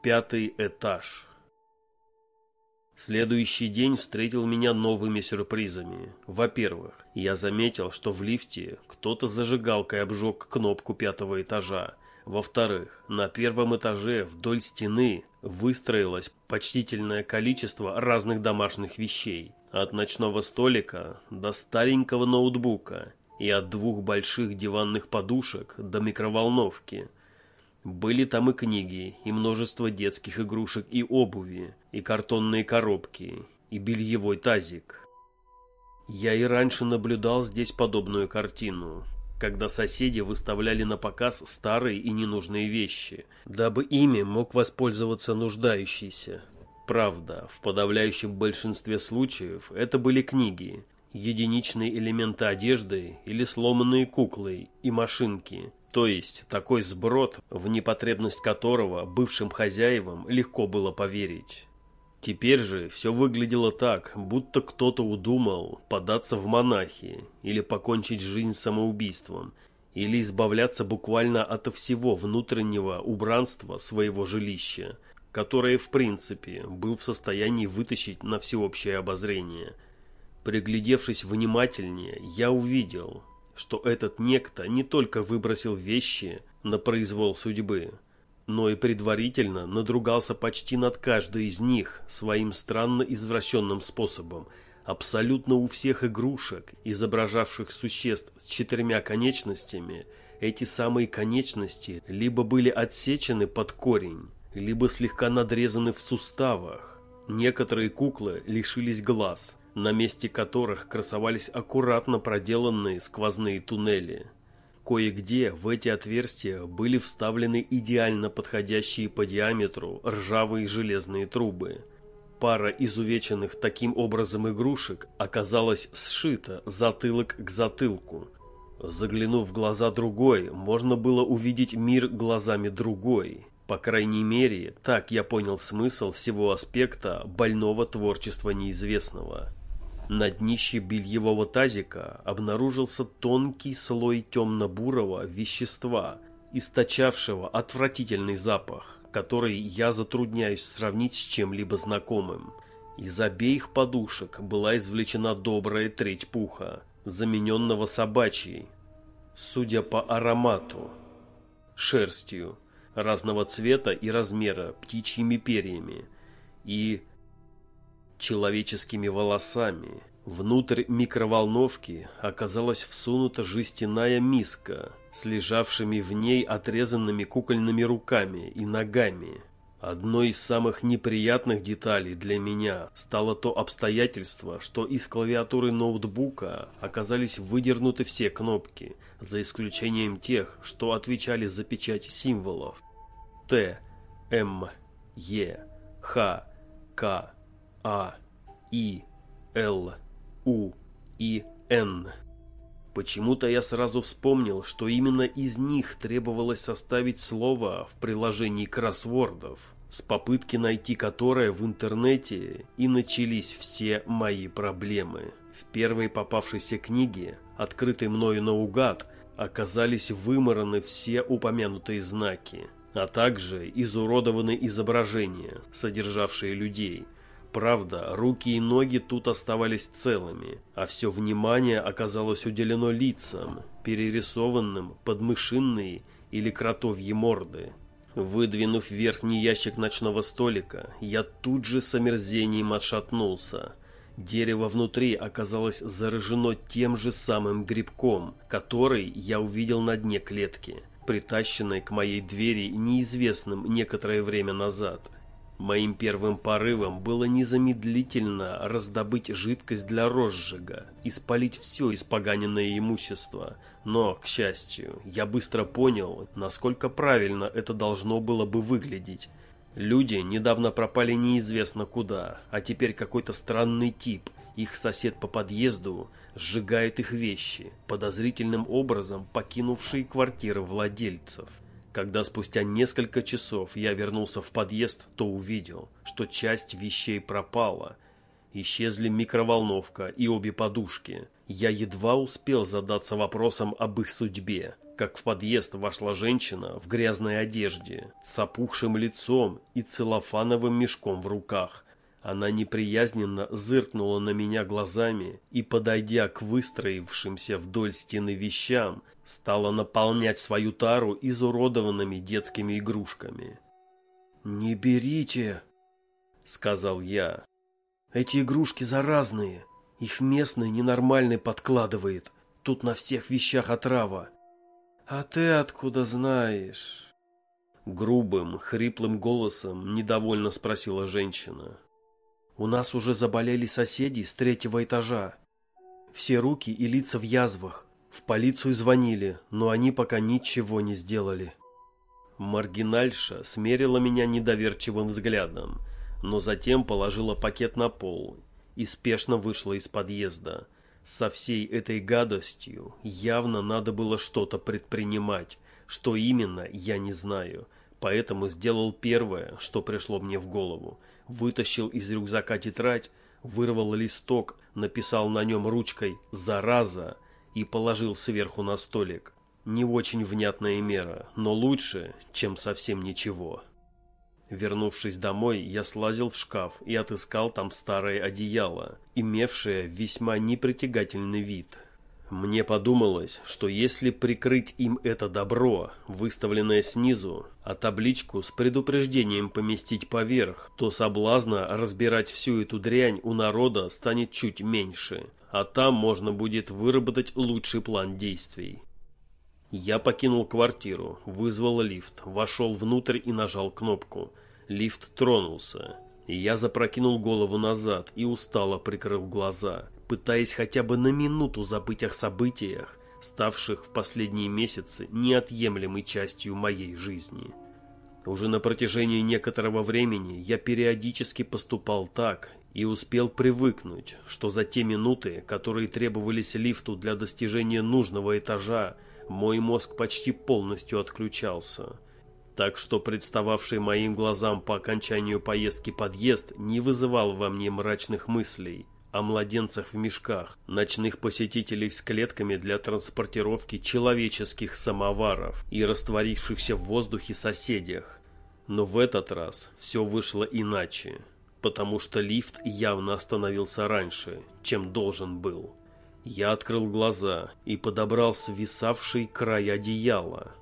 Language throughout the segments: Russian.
Пятый этаж. Следующий день встретил меня новыми сюрпризами. Во-первых, я заметил, что в лифте кто-то зажигалкой обжег кнопку пятого этажа. Во-вторых, на первом этаже вдоль стены выстроилось почтительное количество разных домашних вещей. От ночного столика до старенького ноутбука и от двух больших диванных подушек до микроволновки – были там и книги, и множество детских игрушек и обуви, и картонные коробки, и бельевой тазик. Я и раньше наблюдал здесь подобную картину, когда соседи выставляли на показ старые и ненужные вещи, дабы ими мог воспользоваться нуждающийся. Правда, в подавляющем большинстве случаев это были книги, единичные элементы одежды или сломанные куклы и машинки, то есть такой сброд, в непотребность которого бывшим хозяевам легко было поверить. Теперь же все выглядело так, будто кто-то удумал податься в монахи или покончить жизнь самоубийством, или избавляться буквально от всего внутреннего убранства своего жилища, которое в принципе был в состоянии вытащить на всеобщее обозрение. Приглядевшись внимательнее, я увидел, что этот некто не только выбросил вещи на произвол судьбы, но и предварительно надругался почти над каждой из них своим странно извращенным способом. Абсолютно у всех игрушек, изображавших существ с четырьмя конечностями, эти самые конечности либо были отсечены под корень, либо слегка надрезаны в суставах. Некоторые куклы лишились глаз, на месте которых красовались аккуратно проделанные сквозные туннели. Кое-где в эти отверстия были вставлены идеально подходящие по диаметру ржавые железные трубы. Пара изувеченных таким образом игрушек оказалась сшита затылок к затылку. Заглянув в глаза другой, можно было увидеть мир глазами другой. По крайней мере, так я понял смысл всего аспекта больного творчества неизвестного. На днище бельевого тазика обнаружился тонкий слой темно-бурого вещества, источавшего отвратительный запах, который я затрудняюсь сравнить с чем-либо знакомым. Из обеих подушек была извлечена добрая треть пуха, замененного собачьей, судя по аромату, шерстью разного цвета и размера, птичьими перьями и человеческими волосами. Внутрь микроволновки оказалась всунута жестяная миска с лежавшими в ней отрезанными кукольными руками и ногами. Одной из самых неприятных деталей для меня стало то обстоятельство, что из клавиатуры ноутбука оказались выдернуты все кнопки, за исключением тех, что отвечали за печать символов. Т, М, Е, Х, К, а, И, Л, У и Н. Почему-то я сразу вспомнил, что именно из них требовалось составить слово в приложении кроссвордов, с попытки найти которое в интернете и начались все мои проблемы. В первой попавшейся книге, открытой мною наугад, оказались вымораны все упомянутые знаки, а также изуродованы изображения, содержавшие людей – Правда, руки и ноги тут оставались целыми, а все внимание оказалось уделено лицам, перерисованным под мышиные или кротовьи морды. Выдвинув верхний ящик ночного столика, я тут же с омерзением отшатнулся. Дерево внутри оказалось заражено тем же самым грибком, который я увидел на дне клетки, притащенной к моей двери неизвестным некоторое время назад. Моим первым порывом было незамедлительно раздобыть жидкость для розжига и спалить все испоганенное имущество. Но, к счастью, я быстро понял, насколько правильно это должно было бы выглядеть. Люди недавно пропали неизвестно куда, а теперь какой-то странный тип, их сосед по подъезду, сжигает их вещи, подозрительным образом покинувшие квартиры владельцев. Когда спустя несколько часов я вернулся в подъезд, то увидел, что часть вещей пропала. Исчезли микроволновка и обе подушки. Я едва успел задаться вопросом об их судьбе, как в подъезд вошла женщина в грязной одежде, с опухшим лицом и целлофановым мешком в руках. Она неприязненно зыркнула на меня глазами и, подойдя к выстроившимся вдоль стены вещам, стала наполнять свою тару изуродованными детскими игрушками. «Не берите!» — сказал я. «Эти игрушки заразные. Их местный ненормальный подкладывает. Тут на всех вещах отрава. А ты откуда знаешь?» Грубым, хриплым голосом недовольно спросила женщина. «У нас уже заболели соседи с третьего этажа. Все руки и лица в язвах. В полицию звонили, но они пока ничего не сделали». Маргинальша смерила меня недоверчивым взглядом, но затем положила пакет на пол и спешно вышла из подъезда. Со всей этой гадостью явно надо было что-то предпринимать, что именно, я не знаю, поэтому сделал первое, что пришло мне в голову. Вытащил из рюкзака тетрадь, вырвал листок, написал на нем ручкой «Зараза» и положил сверху на столик. Не очень внятная мера, но лучше, чем совсем ничего. Вернувшись домой, я слазил в шкаф и отыскал там старое одеяло, имевшее весьма непритягательный вид. Мне подумалось, что если прикрыть им это добро, выставленное снизу, а табличку с предупреждением поместить поверх, то соблазна разбирать всю эту дрянь у народа станет чуть меньше, а там можно будет выработать лучший план действий. Я покинул квартиру, вызвал лифт, вошел внутрь и нажал кнопку. Лифт тронулся. Я запрокинул голову назад и устало прикрыл глаза, пытаясь хотя бы на минуту забыть о событиях, ставших в последние месяцы неотъемлемой частью моей жизни. Уже на протяжении некоторого времени я периодически поступал так и успел привыкнуть, что за те минуты, которые требовались лифту для достижения нужного этажа, мой мозг почти полностью отключался. Так что представавший моим глазам по окончанию поездки подъезд не вызывал во мне мрачных мыслей о младенцах в мешках, ночных посетителей с клетками для транспортировки человеческих самоваров и растворившихся в воздухе соседях. Но в этот раз все вышло иначе, потому что лифт явно остановился раньше, чем должен был. Я открыл глаза и подобрал свисавший край одеяла.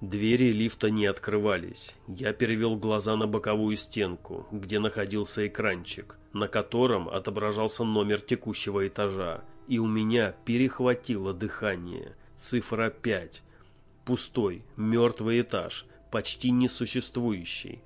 Двери лифта не открывались. Я перевел глаза на боковую стенку, где находился экранчик, на котором отображался номер текущего этажа, и у меня перехватило дыхание. Цифра 5. Пустой, мертвый этаж, почти несуществующий.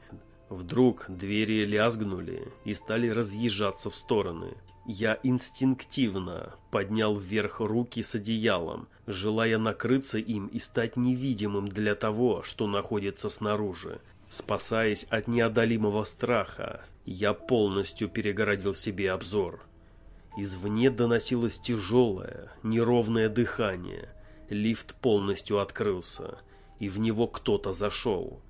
Вдруг двери лязгнули и стали разъезжаться в стороны. Я инстинктивно поднял вверх руки с одеялом, желая накрыться им и стать невидимым для того, что находится снаружи. Спасаясь от неодолимого страха, я полностью перегородил себе обзор. Извне доносилось тяжелое, неровное дыхание. Лифт полностью открылся, и в него кто-то зашел.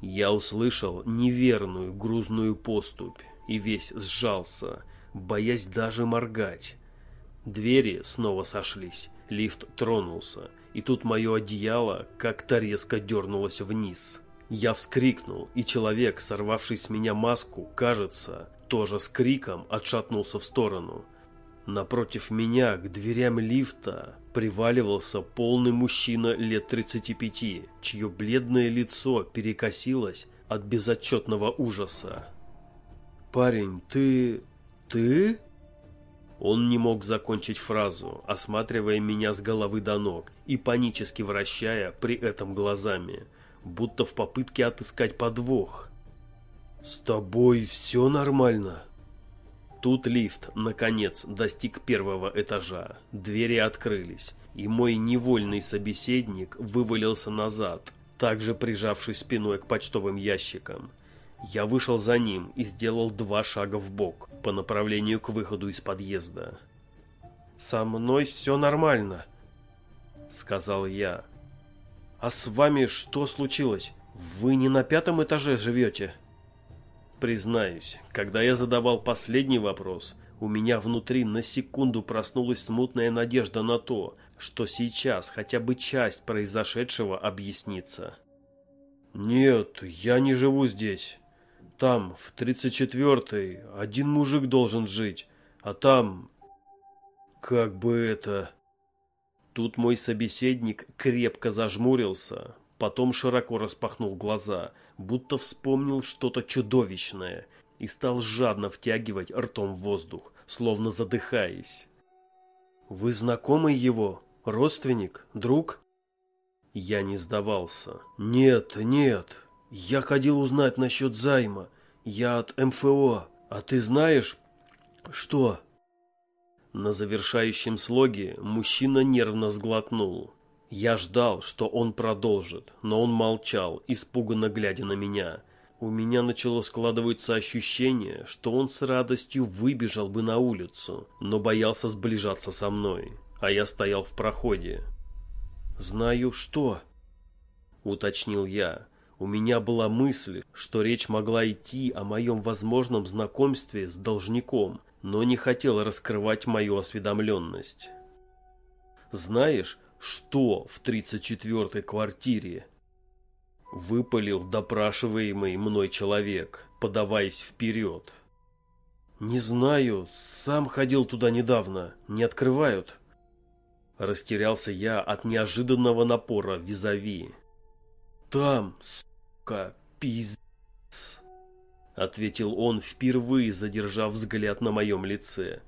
Я услышал неверную грузную поступь и весь сжался – боясь даже моргать. Двери снова сошлись, лифт тронулся, и тут мое одеяло как-то резко дернулось вниз. Я вскрикнул, и человек, сорвавший с меня маску, кажется, тоже с криком отшатнулся в сторону. Напротив меня к дверям лифта приваливался полный мужчина лет 35, чье бледное лицо перекосилось от безотчетного ужаса. «Парень, ты... «Ты?» Он не мог закончить фразу, осматривая меня с головы до ног и панически вращая при этом глазами, будто в попытке отыскать подвох. «С тобой все нормально?» Тут лифт, наконец, достиг первого этажа. Двери открылись, и мой невольный собеседник вывалился назад, также прижавшись спиной к почтовым ящикам. Я вышел за ним и сделал два шага в бок по направлению к выходу из подъезда. «Со мной все нормально», — сказал я. «А с вами что случилось? Вы не на пятом этаже живете?» Признаюсь, когда я задавал последний вопрос, у меня внутри на секунду проснулась смутная надежда на то, что сейчас хотя бы часть произошедшего объяснится. «Нет, я не живу здесь. Там, в 34-й, один мужик должен жить, а там... Как бы это...» Тут мой собеседник крепко зажмурился, потом широко распахнул глаза, будто вспомнил что-то чудовищное, и стал жадно втягивать ртом воздух, словно задыхаясь. «Вы знакомый его? Родственник? Друг?» Я не сдавался. «Нет, нет. Я ходил узнать насчет займа. Я от МФО. А ты знаешь...» «Что?» На завершающем слоге мужчина нервно сглотнул. Я ждал, что он продолжит, но он молчал, испуганно глядя на меня. У меня начало складываться ощущение, что он с радостью выбежал бы на улицу, но боялся сближаться со мной, а я стоял в проходе. «Знаю что?» — уточнил я. У меня была мысль, что речь могла идти о моем возможном знакомстве с должником, но не хотел раскрывать мою осведомленность. «Знаешь, что в 34-й квартире?» Выпалил допрашиваемый мной человек, подаваясь вперед. «Не знаю, сам ходил туда недавно, не открывают». Растерялся я от неожиданного напора визави. «Там, сука, пиздец!» Ответил он, впервые задержав взгляд на моем лице.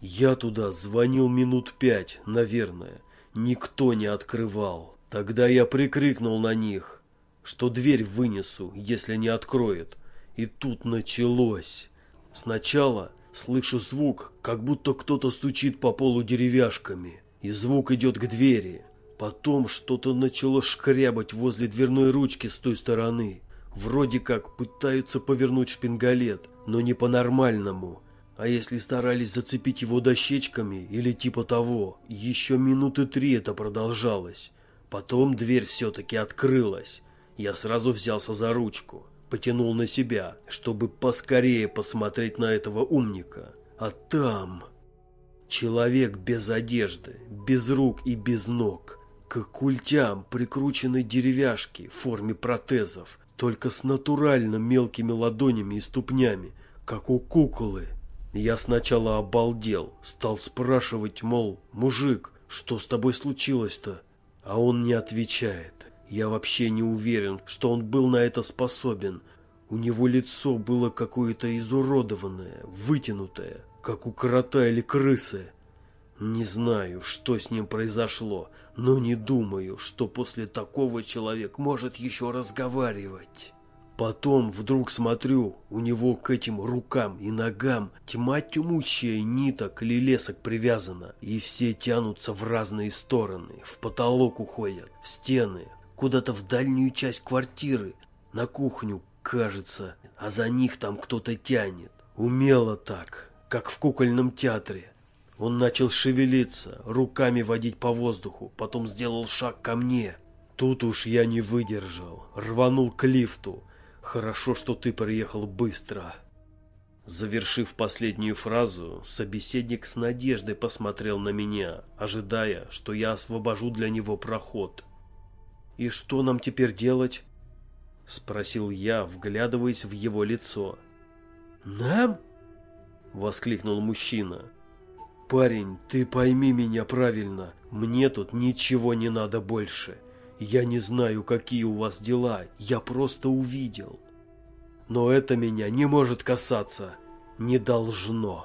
«Я туда звонил минут пять, наверное. Никто не открывал. Тогда я прикрикнул на них, что дверь вынесу, если не откроет. И тут началось. Сначала слышу звук, как будто кто-то стучит по полу деревяшками и звук идет к двери. Потом что-то начало шкрябать возле дверной ручки с той стороны. Вроде как пытаются повернуть шпингалет, но не по-нормальному. А если старались зацепить его дощечками или типа того, еще минуты три это продолжалось. Потом дверь все-таки открылась. Я сразу взялся за ручку, потянул на себя, чтобы поскорее посмотреть на этого умника. А там... Человек без одежды, без рук и без ног. К культям прикручены деревяшки в форме протезов, только с натурально мелкими ладонями и ступнями, как у куклы. Я сначала обалдел, стал спрашивать, мол, мужик, что с тобой случилось-то? А он не отвечает. Я вообще не уверен, что он был на это способен. У него лицо было какое-то изуродованное, вытянутое, как у крота или крысы. Не знаю, что с ним произошло, но не думаю, что после такого человек может еще разговаривать. Потом вдруг смотрю, у него к этим рукам и ногам тьма тьмущая ниток или лесок привязана, и все тянутся в разные стороны, в потолок уходят, в стены, куда-то в дальнюю часть квартиры, на кухню, кажется, а за них там кто-то тянет. Умело так, как в кукольном театре. Он начал шевелиться, руками водить по воздуху, потом сделал шаг ко мне. Тут уж я не выдержал, рванул к лифту. Хорошо, что ты приехал быстро. Завершив последнюю фразу, собеседник с надеждой посмотрел на меня, ожидая, что я освобожу для него проход. «И что нам теперь делать?» — спросил я, вглядываясь в его лицо. «Нам?» — воскликнул мужчина. «Парень, ты пойми меня правильно. Мне тут ничего не надо больше. Я не знаю, какие у вас дела. Я просто увидел. Но это меня не может касаться. Не должно».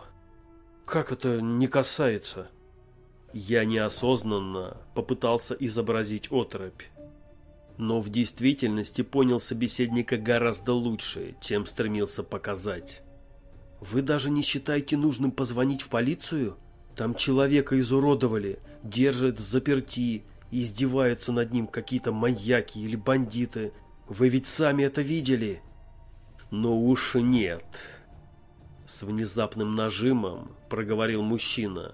«Как это не касается?» Я неосознанно попытался изобразить оторопь. Но в действительности понял собеседника гораздо лучше, чем стремился показать. Вы даже не считаете нужным позвонить в полицию? Там человека изуродовали, держат в заперти, издеваются над ним какие-то маньяки или бандиты. Вы ведь сами это видели? Но уж нет. С внезапным нажимом проговорил мужчина.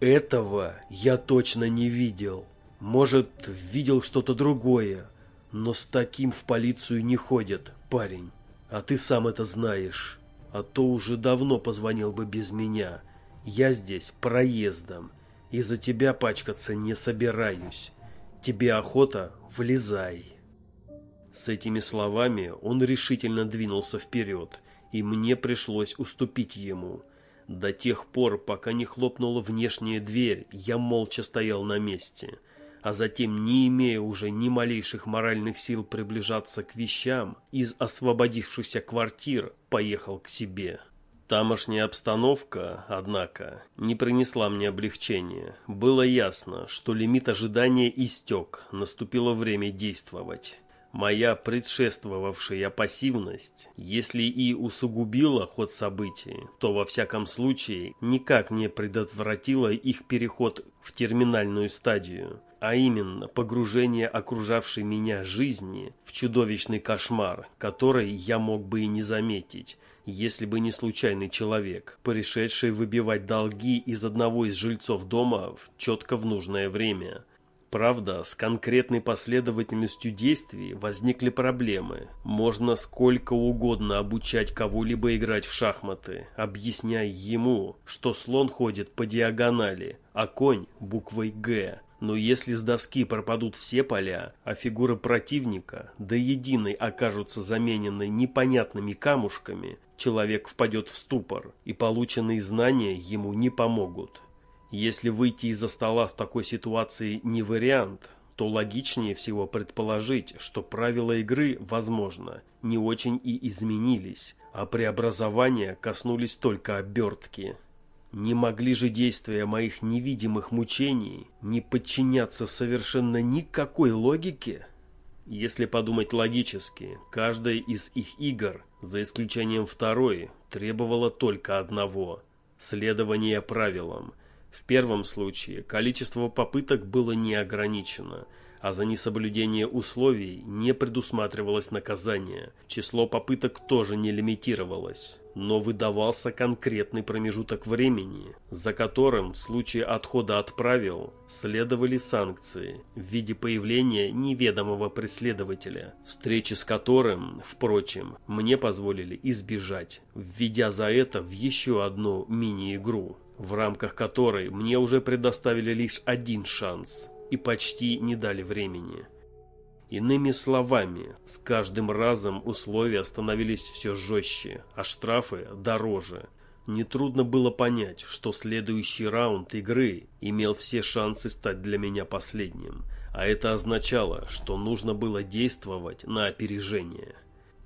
Этого я точно не видел. Может, видел что-то другое. Но с таким в полицию не ходят, парень. А ты сам это знаешь а то уже давно позвонил бы без меня. Я здесь проездом. Из-за тебя пачкаться не собираюсь. Тебе охота? Влезай. С этими словами он решительно двинулся вперед, и мне пришлось уступить ему. До тех пор, пока не хлопнула внешняя дверь, я молча стоял на месте, а затем, не имея уже ни малейших моральных сил приближаться к вещам, из освободившихся квартир поехал к себе. Тамошняя обстановка, однако, не принесла мне облегчения. Было ясно, что лимит ожидания истек, наступило время действовать. Моя предшествовавшая пассивность, если и усугубила ход событий, то во всяком случае никак не предотвратила их переход в терминальную стадию, а именно погружение окружавшей меня жизни в чудовищный кошмар, который я мог бы и не заметить, если бы не случайный человек, пришедший выбивать долги из одного из жильцов дома в четко в нужное время. Правда, с конкретной последовательностью действий возникли проблемы. Можно сколько угодно обучать кого-либо играть в шахматы, объясняя ему, что слон ходит по диагонали, а конь буквой «Г». Но если с доски пропадут все поля, а фигуры противника до единой окажутся заменены непонятными камушками, человек впадет в ступор, и полученные знания ему не помогут. Если выйти из-за стола в такой ситуации не вариант, то логичнее всего предположить, что правила игры, возможно, не очень и изменились, а преобразования коснулись только обертки. Не могли же действия моих невидимых мучений не подчиняться совершенно никакой логике? Если подумать логически, каждая из их игр, за исключением второй, требовала только одного – следования правилам – в первом случае количество попыток было не ограничено, а за несоблюдение условий не предусматривалось наказание. Число попыток тоже не лимитировалось, но выдавался конкретный промежуток времени, за которым в случае отхода от правил следовали санкции в виде появления неведомого преследователя, встречи с которым, впрочем, мне позволили избежать, введя за это в еще одну мини-игру в рамках которой мне уже предоставили лишь один шанс и почти не дали времени. Иными словами, с каждым разом условия становились все жестче, а штрафы дороже. Нетрудно было понять, что следующий раунд игры имел все шансы стать для меня последним, а это означало, что нужно было действовать на опережение.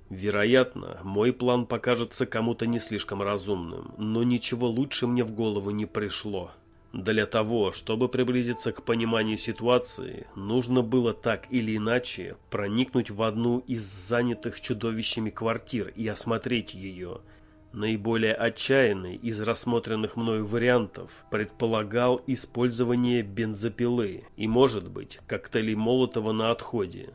Вероятно, мой план покажется кому-то не слишком разумным, но ничего лучше мне в голову не пришло. Для того, чтобы приблизиться к пониманию ситуации, нужно было так или иначе проникнуть в одну из занятых чудовищами квартир и осмотреть ее. Наиболее отчаянный из рассмотренных мною вариантов предполагал использование бензопилы и, может быть, коктейлей Молотова на отходе.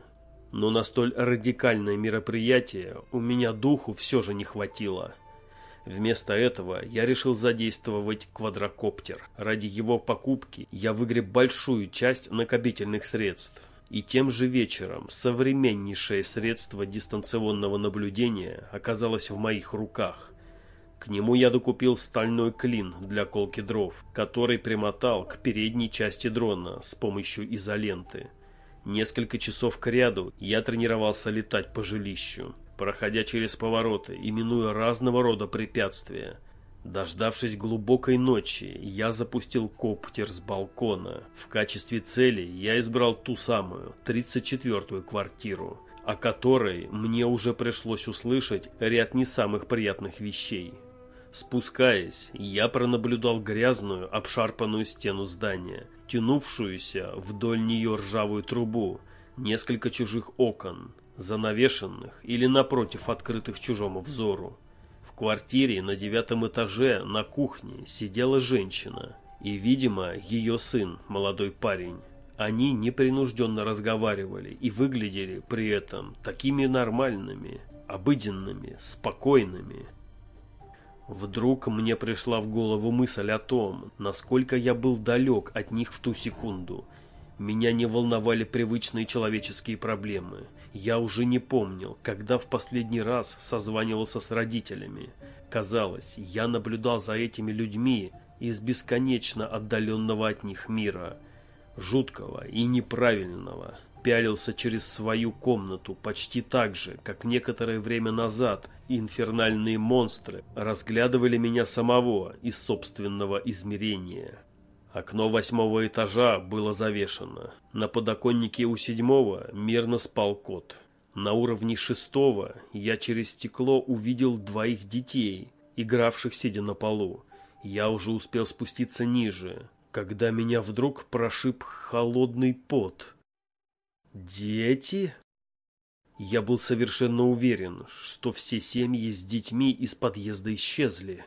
Но на столь радикальное мероприятие у меня духу все же не хватило. Вместо этого я решил задействовать квадрокоптер. Ради его покупки я выгреб большую часть накопительных средств. И тем же вечером современнейшее средство дистанционного наблюдения оказалось в моих руках. К нему я докупил стальной клин для колки дров, который примотал к передней части дрона с помощью изоленты. Несколько часов кряду я тренировался летать по жилищу, проходя через повороты и минуя разного рода препятствия. Дождавшись глубокой ночи, я запустил коптер с балкона. В качестве цели я избрал ту самую, 34-ю квартиру, о которой мне уже пришлось услышать ряд не самых приятных вещей. Спускаясь, я пронаблюдал грязную, обшарпанную стену здания – тянувшуюся вдоль нее ржавую трубу, несколько чужих окон, занавешенных или напротив открытых чужому взору. В квартире на девятом этаже на кухне сидела женщина и, видимо, ее сын, молодой парень. Они непринужденно разговаривали и выглядели при этом такими нормальными, обыденными, спокойными, Вдруг мне пришла в голову мысль о том, насколько я был далек от них в ту секунду. Меня не волновали привычные человеческие проблемы. Я уже не помнил, когда в последний раз созванивался с родителями. Казалось, я наблюдал за этими людьми из бесконечно отдаленного от них мира, жуткого и неправильного, пялился через свою комнату почти так же, как некоторое время назад инфернальные монстры разглядывали меня самого из собственного измерения. Окно восьмого этажа было завешено. На подоконнике у седьмого мирно спал кот. На уровне шестого я через стекло увидел двоих детей, игравших сидя на полу. Я уже успел спуститься ниже, когда меня вдруг прошиб холодный пот. Дети? Я был совершенно уверен, что все семьи с детьми из подъезда исчезли.